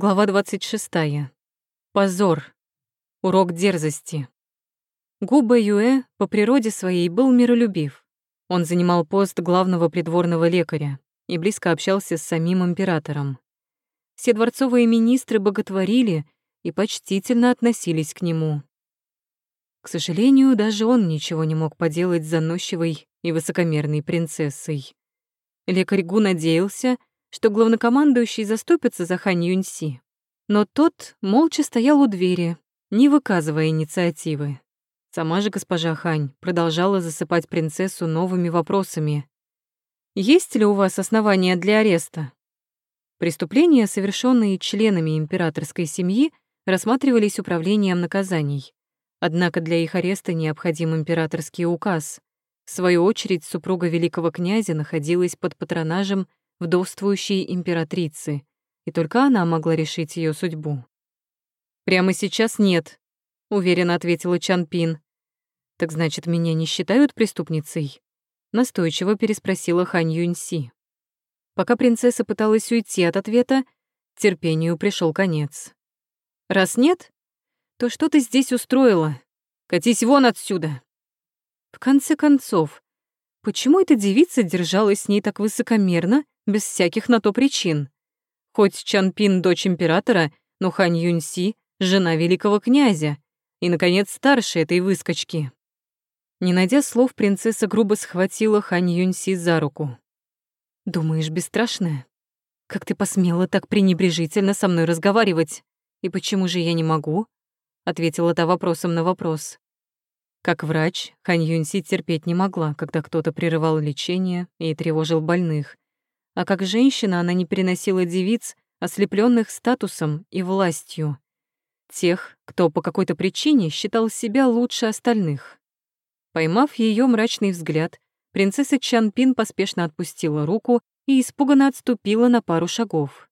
Глава 26. Позор. Урок дерзости. Губа Юэ по природе своей был миролюбив. Он занимал пост главного придворного лекаря и близко общался с самим императором. Все дворцовые министры боготворили и почтительно относились к нему. К сожалению, даже он ничего не мог поделать с заносчивой и высокомерной принцессой. Лекарь Гу надеялся, что главнокомандующий заступится за Хань Юньси. Но тот молча стоял у двери, не выказывая инициативы. Сама же госпожа Хань продолжала засыпать принцессу новыми вопросами. «Есть ли у вас основания для ареста?» Преступления, совершенные членами императорской семьи, рассматривались управлением наказаний. Однако для их ареста необходим императорский указ. В свою очередь, супруга великого князя находилась под патронажем вдовствующей императрицы, и только она могла решить ее судьбу. «Прямо сейчас нет», — уверенно ответила Чан Пин. «Так значит, меня не считают преступницей?» Настойчиво переспросила Хань Юньси. Пока принцесса пыталась уйти от ответа, терпению пришел конец. «Раз нет, то что ты здесь устроила? Катись вон отсюда!» В конце концов, почему эта девица держалась с ней так высокомерно без всяких на то причин. Хоть Чан Пин — дочь императора, но Хань Юньси — жена великого князя и, наконец, старше этой выскочки. Не найдя слов, принцесса грубо схватила Хань Юньси за руку. «Думаешь, бесстрашная? Как ты посмела так пренебрежительно со мной разговаривать? И почему же я не могу?» — ответила та вопросом на вопрос. Как врач, Хань Юньси терпеть не могла, когда кто-то прерывал лечение и тревожил больных, а как женщина она не переносила девиц, ослепленных статусом и властью. Тех, кто по какой-то причине считал себя лучше остальных. Поймав ее мрачный взгляд, принцесса Чанпин поспешно отпустила руку и испуганно отступила на пару шагов.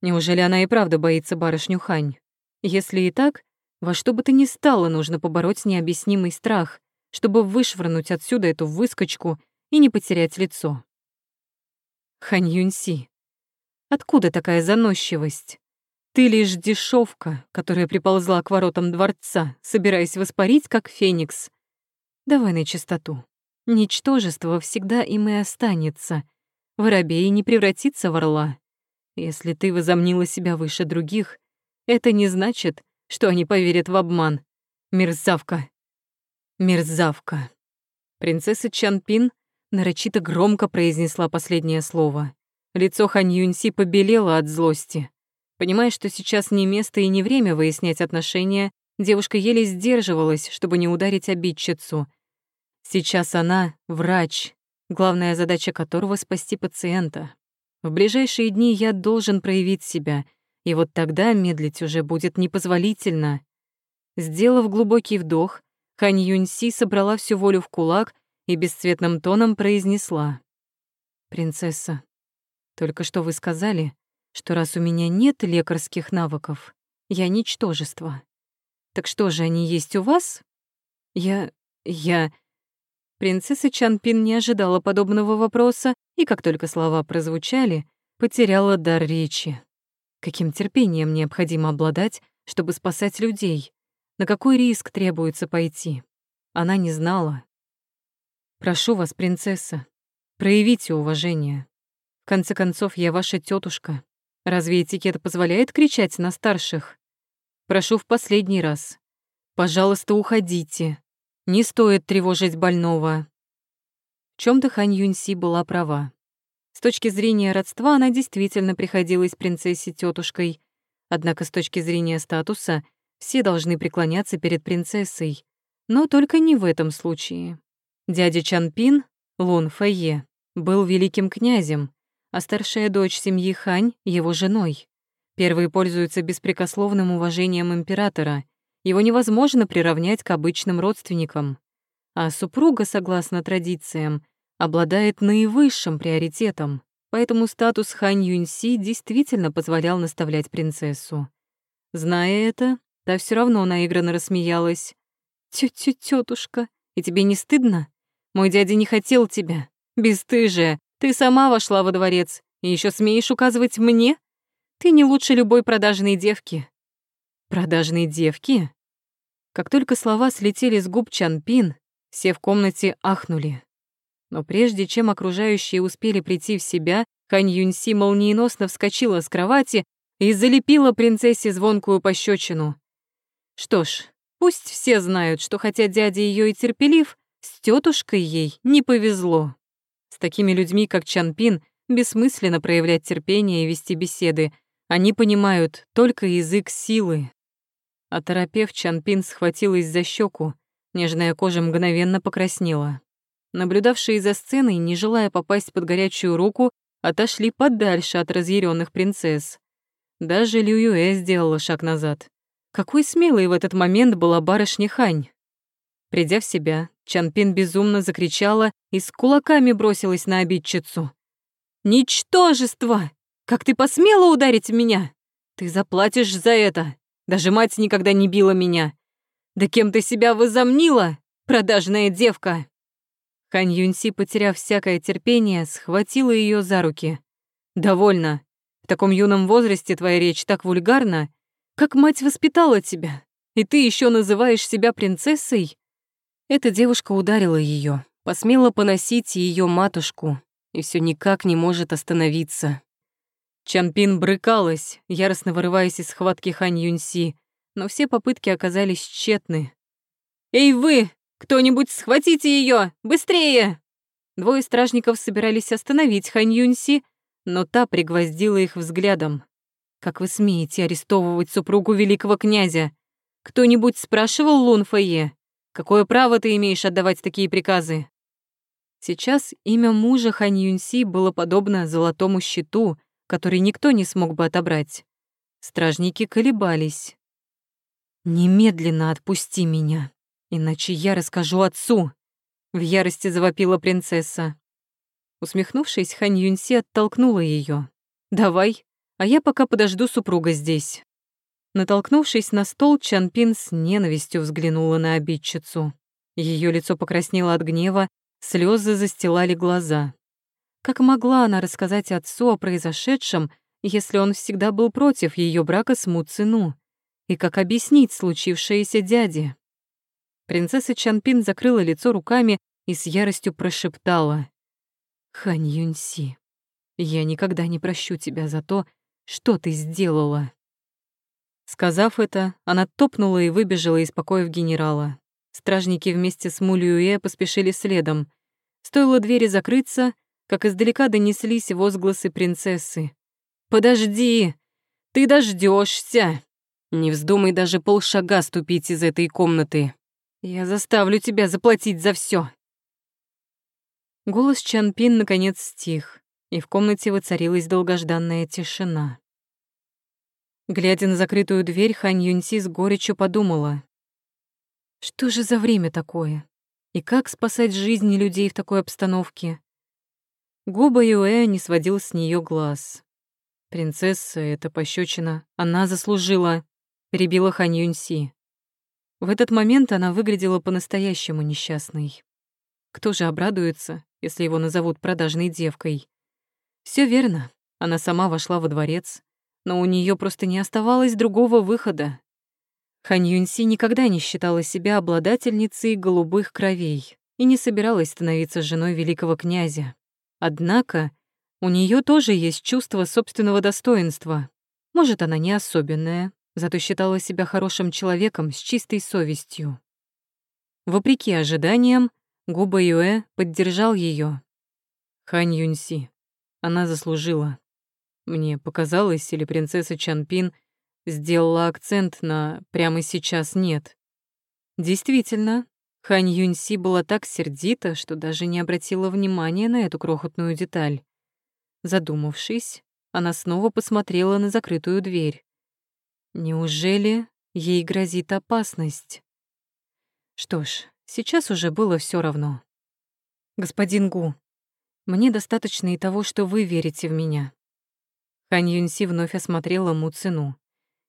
Неужели она и правда боится барышню Хань? Если и так, во что бы то ни стало нужно побороть необъяснимый страх, чтобы вышвырнуть отсюда эту выскочку и не потерять лицо. Хань Юньси, откуда такая заносчивость? Ты лишь дешевка, которая приползла к воротам дворца, собираясь воспарить, как феникс. Давай на чистоту. Ничтожество всегда им и останется. Воробей не превратится в орла. Если ты возомнила себя выше других, это не значит, что они поверят в обман. Мерзавка. Мерзавка. Принцесса Чанпин нарочито громко произнесла последнее слово. Лицо Хань Юньси побелело от злости. Понимая, что сейчас не место и не время выяснять отношения, девушка еле сдерживалась, чтобы не ударить обидчицу. Сейчас она — врач, главная задача которого — спасти пациента. В ближайшие дни я должен проявить себя, и вот тогда медлить уже будет непозволительно. Сделав глубокий вдох, Хань Юньси собрала всю волю в кулак и бесцветным тоном произнесла. «Принцесса, только что вы сказали, что раз у меня нет лекарских навыков, я ничтожество. Так что же они есть у вас? Я... я...» Принцесса Чанпин не ожидала подобного вопроса и, как только слова прозвучали, потеряла дар речи. Каким терпением необходимо обладать, чтобы спасать людей? На какой риск требуется пойти? Она не знала. Прошу вас, принцесса, проявите уважение. В конце концов, я ваша тетушка. Разве этикет позволяет кричать на старших? Прошу в последний раз. Пожалуйста, уходите. Не стоит тревожить больного. В чем то Хань Юньси была права. С точки зрения родства она действительно приходилась принцессе тетушкой, однако с точки зрения статуса все должны преклоняться перед принцессой, но только не в этом случае. Дядя Чанпин, Лун Фэйе, был великим князем, а старшая дочь семьи Хань — его женой. Первый пользуется беспрекословным уважением императора, его невозможно приравнять к обычным родственникам. А супруга, согласно традициям, обладает наивысшим приоритетом, поэтому статус Хань Юньси действительно позволял наставлять принцессу. Зная это, та все равно наигранно рассмеялась. «Тё-тё, тётушка, и тебе не стыдно? Мой дядя не хотел тебя. Бесстыжая, ты сама вошла во дворец и еще смеешь указывать мне? Ты не лучше любой продажной девки». «Продажной девки?» Как только слова слетели с губ Чанпин, все в комнате ахнули. Но прежде чем окружающие успели прийти в себя, Хань Юньси молниеносно вскочила с кровати и залепила принцессе звонкую пощечину. Что ж, пусть все знают, что хотя дядя ее и терпелив, с тетушкой ей не повезло. С такими людьми, как Чанпин, бессмысленно проявлять терпение и вести беседы. Они понимают только язык силы. Оторопев, Чанпин схватилась за щеку, нежная кожа мгновенно покраснела. Наблюдавшие за сценой, не желая попасть под горячую руку, отошли подальше от разъяренных принцесс. Даже Лю Юэ сделала шаг назад. Какой смелой в этот момент была барышня Хань. Придя в себя, Чанпин безумно закричала и с кулаками бросилась на обидчицу. «Ничтожество! Как ты посмела ударить меня? Ты заплатишь за это! Даже мать никогда не била меня! Да кем ты себя возомнила, продажная девка!» Хань Юньси, потеряв всякое терпение, схватила ее за руки. «Довольно. В таком юном возрасте твоя речь так вульгарна. Как мать воспитала тебя? И ты еще называешь себя принцессой?» Эта девушка ударила ее, посмела поносить ее матушку и все никак не может остановиться. Чанпин брыкалась, яростно вырываясь из схватки Хань Юньси, но все попытки оказались тщетны. «Эй вы, «Кто-нибудь схватите ее! Быстрее!» Двое стражников собирались остановить Хань Юньси, но та пригвоздила их взглядом. «Как вы смеете арестовывать супругу великого князя? Кто-нибудь спрашивал Лун Фэйе? Какое право ты имеешь отдавать такие приказы?» Сейчас имя мужа Хань Юньси было подобно золотому щиту, который никто не смог бы отобрать. Стражники колебались. «Немедленно отпусти меня», Иначе я расскажу отцу!» — в ярости завопила принцесса. Усмехнувшись, Хань Юньси оттолкнула ее. «Давай, а я пока подожду супруга здесь». Натолкнувшись на стол, Чанпин с ненавистью взглянула на обидчицу. Ее лицо покраснело от гнева, слезы застилали глаза. Как могла она рассказать отцу о произошедшем, если он всегда был против ее брака с Му Цину? И как объяснить случившееся дяде? Принцесса Чанпин закрыла лицо руками и с яростью прошептала. «Хань Юньси, я никогда не прощу тебя за то, что ты сделала». Сказав это, она топнула и выбежала из покоев генерала. Стражники вместе с Мулюэ поспешили следом. Стоило двери закрыться, как издалека донеслись возгласы принцессы. «Подожди! Ты дождешься! Не вздумай даже полшага ступить из этой комнаты!» Я заставлю тебя заплатить за все. Голос Чанпин наконец стих, и в комнате воцарилась долгожданная тишина. Глядя на закрытую дверь, Хань Юньси с горечью подумала. Что же за время такое? И как спасать жизни людей в такой обстановке? Губа Юэ не сводил с нее глаз. «Принцесса, это пощечина, она заслужила», — перебила Хань Юньси. В этот момент она выглядела по-настоящему несчастной. Кто же обрадуется, если его назовут продажной девкой? Все верно, она сама вошла во дворец, но у нее просто не оставалось другого выхода. Хань Юньси никогда не считала себя обладательницей голубых кровей и не собиралась становиться женой великого князя. Однако у нее тоже есть чувство собственного достоинства. Может, она не особенная, зато считала себя хорошим человеком с чистой совестью. Вопреки ожиданиям, Губа Юэ поддержал ее. Хань Юньси. Она заслужила. Мне показалось, или принцесса Чанпин сделала акцент на «прямо сейчас нет». Действительно, Хань Юньси была так сердита, что даже не обратила внимания на эту крохотную деталь. Задумавшись, она снова посмотрела на закрытую дверь. Неужели ей грозит опасность? Что ж, сейчас уже было все равно. Господин Гу, мне достаточно и того, что вы верите в меня. Хань Юньси вновь осмотрела Му Цину,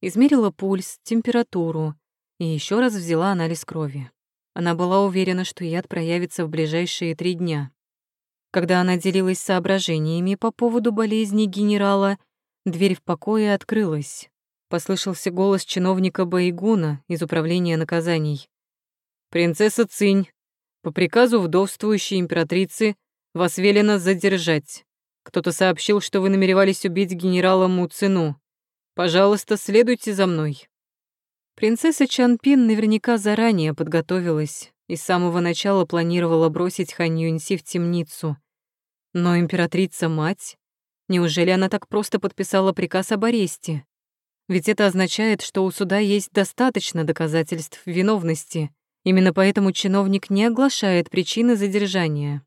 измерила пульс, температуру и еще раз взяла анализ крови. Она была уверена, что яд проявится в ближайшие три дня. Когда она делилась соображениями по поводу болезни генерала, Дверь в покое открылась. Послышался голос чиновника Баигуна из управления наказаний. «Принцесса Цинь, по приказу вдовствующей императрицы вас велено задержать. Кто-то сообщил, что вы намеревались убить генерала Муцину. Пожалуйста, следуйте за мной». Принцесса Чанпин наверняка заранее подготовилась и с самого начала планировала бросить Хань Юньси в темницу. Но императрица-мать... Неужели она так просто подписала приказ об аресте? Ведь это означает, что у суда есть достаточно доказательств виновности. Именно поэтому чиновник не оглашает причины задержания.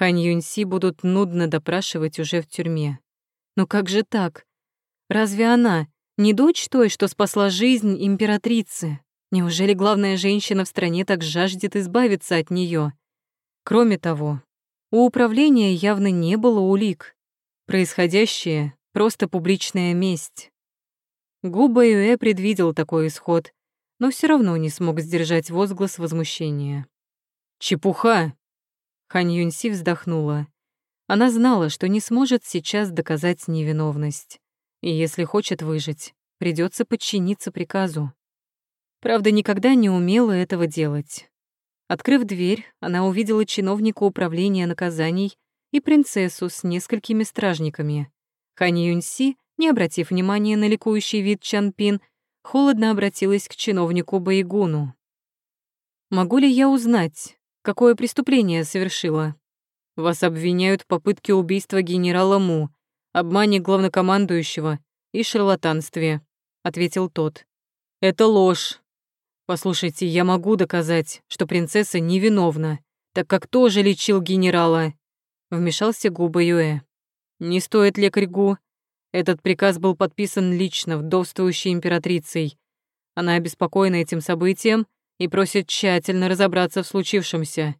Хань Юньси будут нудно допрашивать уже в тюрьме. Но как же так? Разве она не дочь той, что спасла жизнь императрицы? Неужели главная женщина в стране так жаждет избавиться от нее? Кроме того, у управления явно не было улик. Происходящее — просто публичная месть. Губа Юэ предвидел такой исход, но все равно не смог сдержать возглас возмущения. «Чепуха!» Хань Юньси вздохнула. Она знала, что не сможет сейчас доказать невиновность. И если хочет выжить, придется подчиниться приказу. Правда, никогда не умела этого делать. Открыв дверь, она увидела чиновника управления наказаний и принцессу с несколькими стражниками. Хань Юньси, не обратив внимания на ликующий вид Чанпин, холодно обратилась к чиновнику Байгуну. «Могу ли я узнать, какое преступление совершила? Вас обвиняют в попытке убийства генерала Му, обмане главнокомандующего и шарлатанстве», — ответил тот. «Это ложь. Послушайте, я могу доказать, что принцесса невиновна, так как тоже лечил генерала. Вмешался Губа Юэ. Не стоит, лекарь Гу. Этот приказ был подписан лично вдовствующей императрицей. Она обеспокоена этим событием и просит тщательно разобраться в случившемся.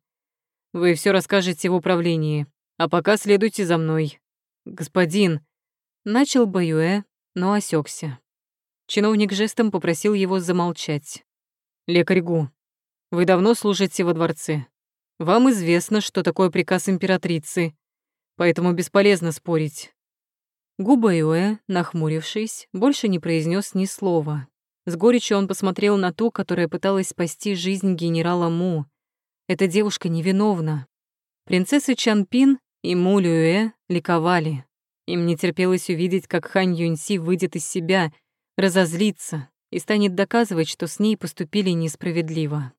Вы все расскажете в управлении, а пока следуйте за мной. Господин, начал Баюэ, но осекся. Чиновник жестом попросил его замолчать. «Лекарь Гу, вы давно служите во дворце. Вам известно, что такое приказ императрицы, поэтому бесполезно спорить». Губа Юэ, нахмурившись, больше не произнес ни слова. С горечью он посмотрел на ту, которая пыталась спасти жизнь генерала Му. Эта девушка невиновна. Принцессы Чанпин и Му Люэ ликовали. Им не терпелось увидеть, как Хань Юньси выйдет из себя, разозлится, и станет доказывать, что с ней поступили несправедливо.